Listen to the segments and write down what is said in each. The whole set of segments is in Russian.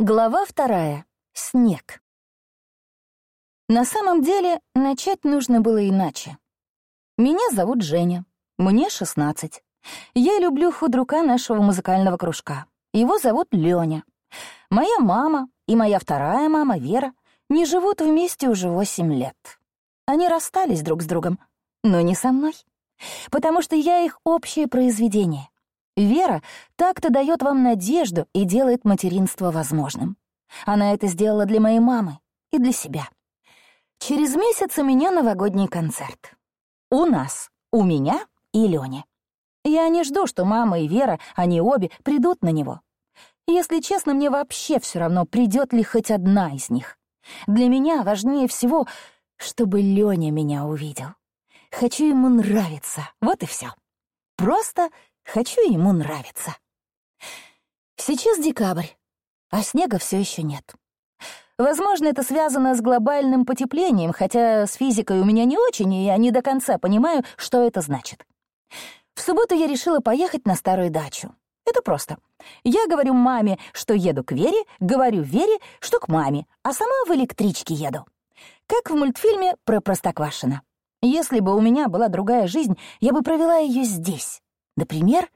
Глава вторая. Снег. На самом деле, начать нужно было иначе. Меня зовут Женя. Мне 16. Я люблю худрука нашего музыкального кружка. Его зовут Лёня. Моя мама и моя вторая мама, Вера, не живут вместе уже 8 лет. Они расстались друг с другом, но не со мной. Потому что я их общее произведение. Вера так-то дает вам надежду и делает материнство возможным. Она это сделала для моей мамы и для себя. Через месяц у меня новогодний концерт. У нас, у меня и Лёни. Я не жду, что мама и Вера, они обе, придут на него. Если честно, мне вообще все равно, придет ли хоть одна из них. Для меня важнее всего, чтобы Лёня меня увидел. Хочу ему нравиться, вот и все. Просто Хочу ему нравиться. Сейчас декабрь, а снега все еще нет. Возможно, это связано с глобальным потеплением, хотя с физикой у меня не очень, и я не до конца понимаю, что это значит. В субботу я решила поехать на старую дачу. Это просто. Я говорю маме, что еду к Вере, говорю Вере, что к маме, а сама в электричке еду. Как в мультфильме про Простоквашино. Если бы у меня была другая жизнь, я бы провела ее здесь, Например,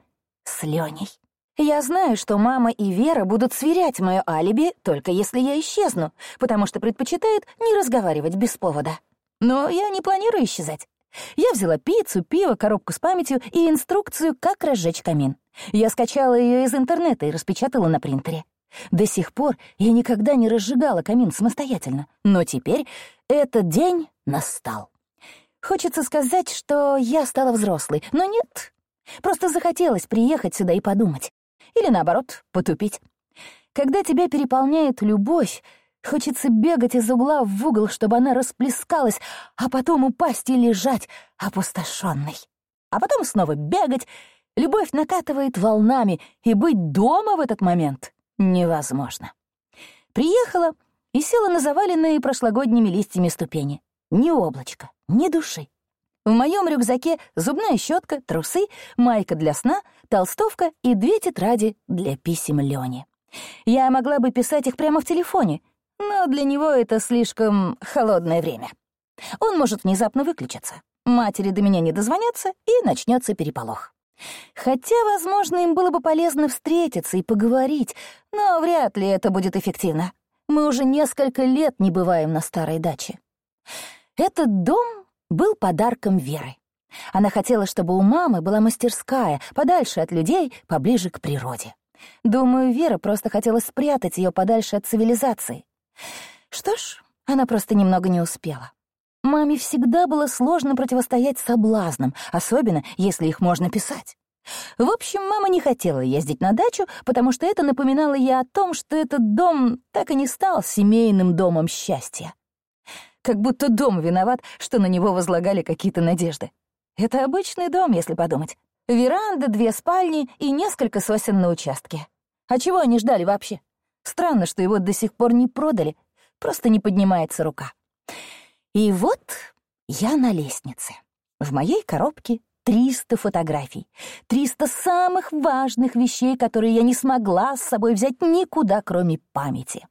с Леней. Я знаю, что мама и Вера будут сверять мое алиби, только если я исчезну, потому что предпочитают не разговаривать без повода. Но я не планирую исчезать. Я взяла пиццу, пиво, коробку с памятью и инструкцию, как разжечь камин. Я скачала ее из интернета и распечатала на принтере. До сих пор я никогда не разжигала камин самостоятельно, но теперь этот день настал. Хочется сказать, что я стала взрослой, но нет, Просто захотелось приехать сюда и подумать. Или, наоборот, потупить. Когда тебя переполняет любовь, хочется бегать из угла в угол, чтобы она расплескалась, а потом упасть и лежать опустошенной. А потом снова бегать. Любовь накатывает волнами, и быть дома в этот момент невозможно. Приехала и села на заваленные прошлогодними листьями ступени. Ни облачка, ни души. В моем рюкзаке зубная щетка, трусы, майка для сна, толстовка и две тетради для писем Лёни. Я могла бы писать их прямо в телефоне, но для него это слишком холодное время. Он может внезапно выключиться. Матери до меня не дозвонятся, и начнется переполох. Хотя, возможно, им было бы полезно встретиться и поговорить, но вряд ли это будет эффективно. Мы уже несколько лет не бываем на старой даче. Этот дом был подарком Веры. Она хотела, чтобы у мамы была мастерская, подальше от людей, поближе к природе. Думаю, Вера просто хотела спрятать ее подальше от цивилизации. Что ж, она просто немного не успела. Маме всегда было сложно противостоять соблазнам, особенно если их можно писать. В общем, мама не хотела ездить на дачу, потому что это напоминало ей о том, что этот дом так и не стал семейным домом счастья. Как будто дом виноват, что на него возлагали какие-то надежды. Это обычный дом, если подумать. Веранда, две спальни и несколько сосен на участке. А чего они ждали вообще? Странно, что его до сих пор не продали, просто не поднимается рука. И вот я на лестнице. В моей коробке 300 фотографий, 300 самых важных вещей, которые я не смогла с собой взять никуда, кроме памяти.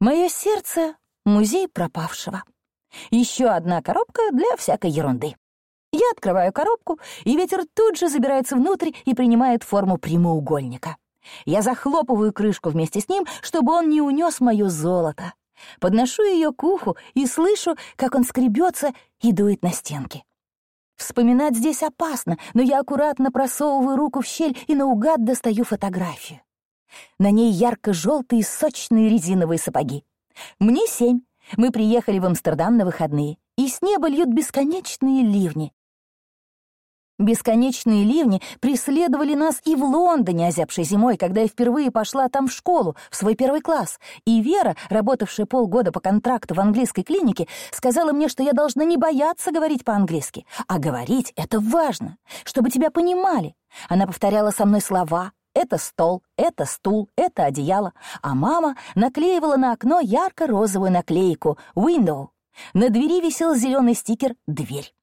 Мое сердце Музей пропавшего. Еще одна коробка для всякой ерунды. Я открываю коробку, и ветер тут же забирается внутрь и принимает форму прямоугольника. Я захлопываю крышку вместе с ним, чтобы он не унес мое золото. Подношу ее к уху и слышу, как он скребется и дует на стенки. Вспоминать здесь опасно, но я аккуратно просовываю руку в щель и наугад достаю фотографию. На ней ярко-желтые сочные резиновые сапоги. Мне семь. Мы приехали в Амстердам на выходные, и с неба льют бесконечные ливни. Бесконечные ливни преследовали нас и в Лондоне озябшей зимой, когда я впервые пошла там в школу, в свой первый класс. И Вера, работавшая полгода по контракту в английской клинике, сказала мне, что я должна не бояться говорить по-английски, а говорить — это важно, чтобы тебя понимали. Она повторяла со мной слова, это стол, это стул, это одеяло, а мама наклеивала на окно ярко-розовую наклейку «Window». На двери висел зеленый стикер «Дверь».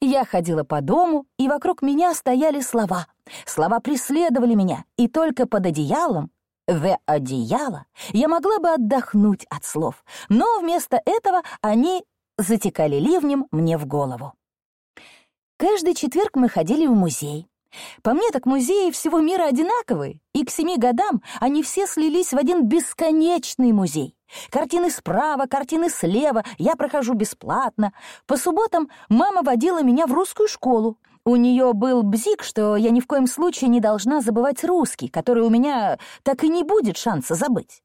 Я ходила по дому, и вокруг меня стояли слова. Слова преследовали меня, и только под одеялом «the одеяло», я могла бы отдохнуть от слов, но вместо этого они затекали ливнем мне в голову. Каждый четверг мы ходили в музей. По мне, так музеи всего мира одинаковые, и к семи годам они все слились в один бесконечный музей. Картины справа, картины слева, я прохожу бесплатно. По субботам мама водила меня в русскую школу. У нее был бзик, что я ни в коем случае не должна забывать русский, который у меня так и не будет шанса забыть.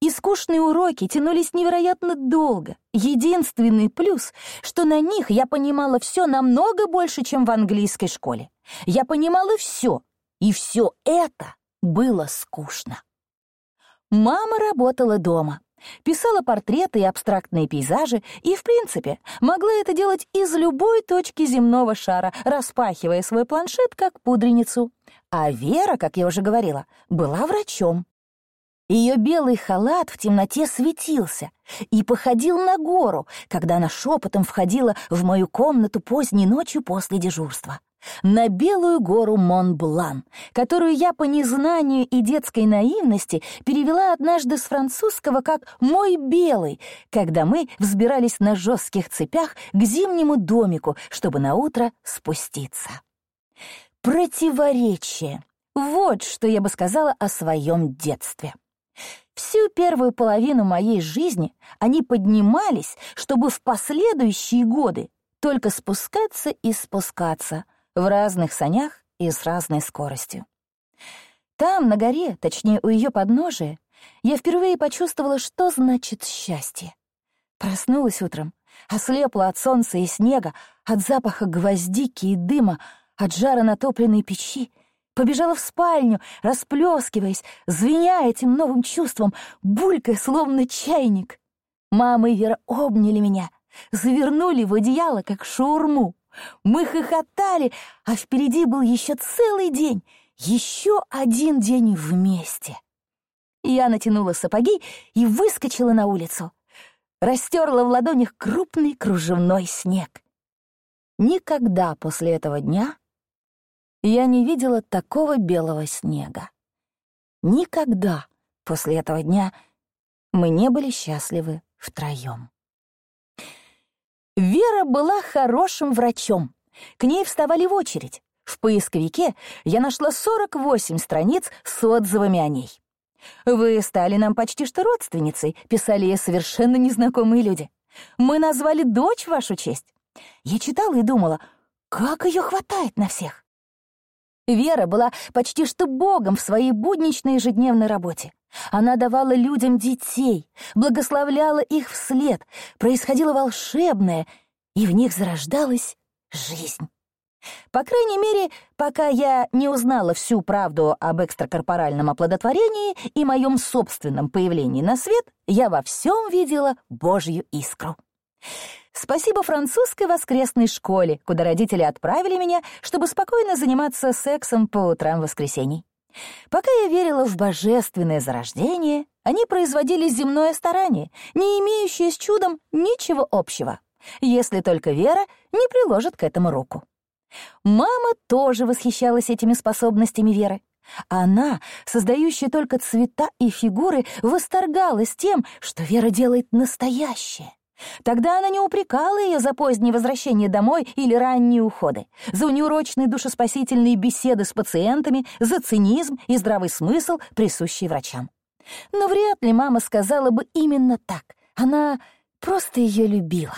И скучные уроки тянулись невероятно долго. Единственный плюс, что на них я понимала все намного больше, чем в английской школе. Я понимала все, и все это было скучно. Мама работала дома, писала портреты и абстрактные пейзажи, и, в принципе, могла это делать из любой точки земного шара, распахивая свой планшет как пудреницу. А Вера, как я уже говорила, была врачом. Ее белый халат в темноте светился и походил на гору, когда она шепотом входила в мою комнату поздней ночью после дежурства. На белую гору Монблан, которую я по незнанию и детской наивности перевела однажды с французского как «мой белый», когда мы взбирались на жестких цепях к зимнему домику, чтобы наутро спуститься. Противоречие. Вот что я бы сказала о своем детстве. Всю первую половину моей жизни они поднимались, чтобы в последующие годы только спускаться и спускаться в разных санях и с разной скоростью. Там, на горе, точнее, у ее подножия, я впервые почувствовала, что значит счастье. Проснулась утром, ослепла от солнца и снега, от запаха гвоздики и дыма, от жара натопленной печи — побежала в спальню, расплескиваясь, звеня этим новым чувством, булькая, словно чайник. Мама и Вера обняли меня, завернули в одеяло, как шаурму. Мы хохотали, а впереди был еще целый день, еще один день вместе. Я натянула сапоги и выскочила на улицу. Растерла в ладонях крупный кружевной снег. Никогда после этого дня я не видела такого белого снега. Никогда после этого дня мы не были счастливы втроем. Вера была хорошим врачом. К ней вставали в очередь. В поисковике я нашла 48 страниц с отзывами о ней. «Вы стали нам почти что родственницей», — писали ей совершенно незнакомые люди. «Мы назвали дочь вашу честь». Я читала и думала, как ее хватает на всех. Вера была почти что богом в своей будничной ежедневной работе. Она давала людям детей, благословляла их вслед, происходило волшебное, и в них зарождалась жизнь. По крайней мере, пока я не узнала всю правду об экстракорпоральном оплодотворении и моем собственном появлении на свет, я во всем видела Божью искру. Спасибо французской воскресной школе, куда родители отправили меня, чтобы спокойно заниматься сексом по утрам воскресений. Пока я верила в божественное зарождение, они производили земное старание, не имеющее с чудом ничего общего, если только Вера не приложит к этому руку. Мама тоже восхищалась этими способностями Веры. Она, создающая только цвета и фигуры, восторгалась тем, что Вера делает настоящее. Тогда она не упрекала ее за позднее возвращение домой или ранние уходы, за неурочные душеспасительные беседы с пациентами, за цинизм и здравый смысл, присущий врачам. Но вряд ли мама сказала бы именно так. Она просто ее любила.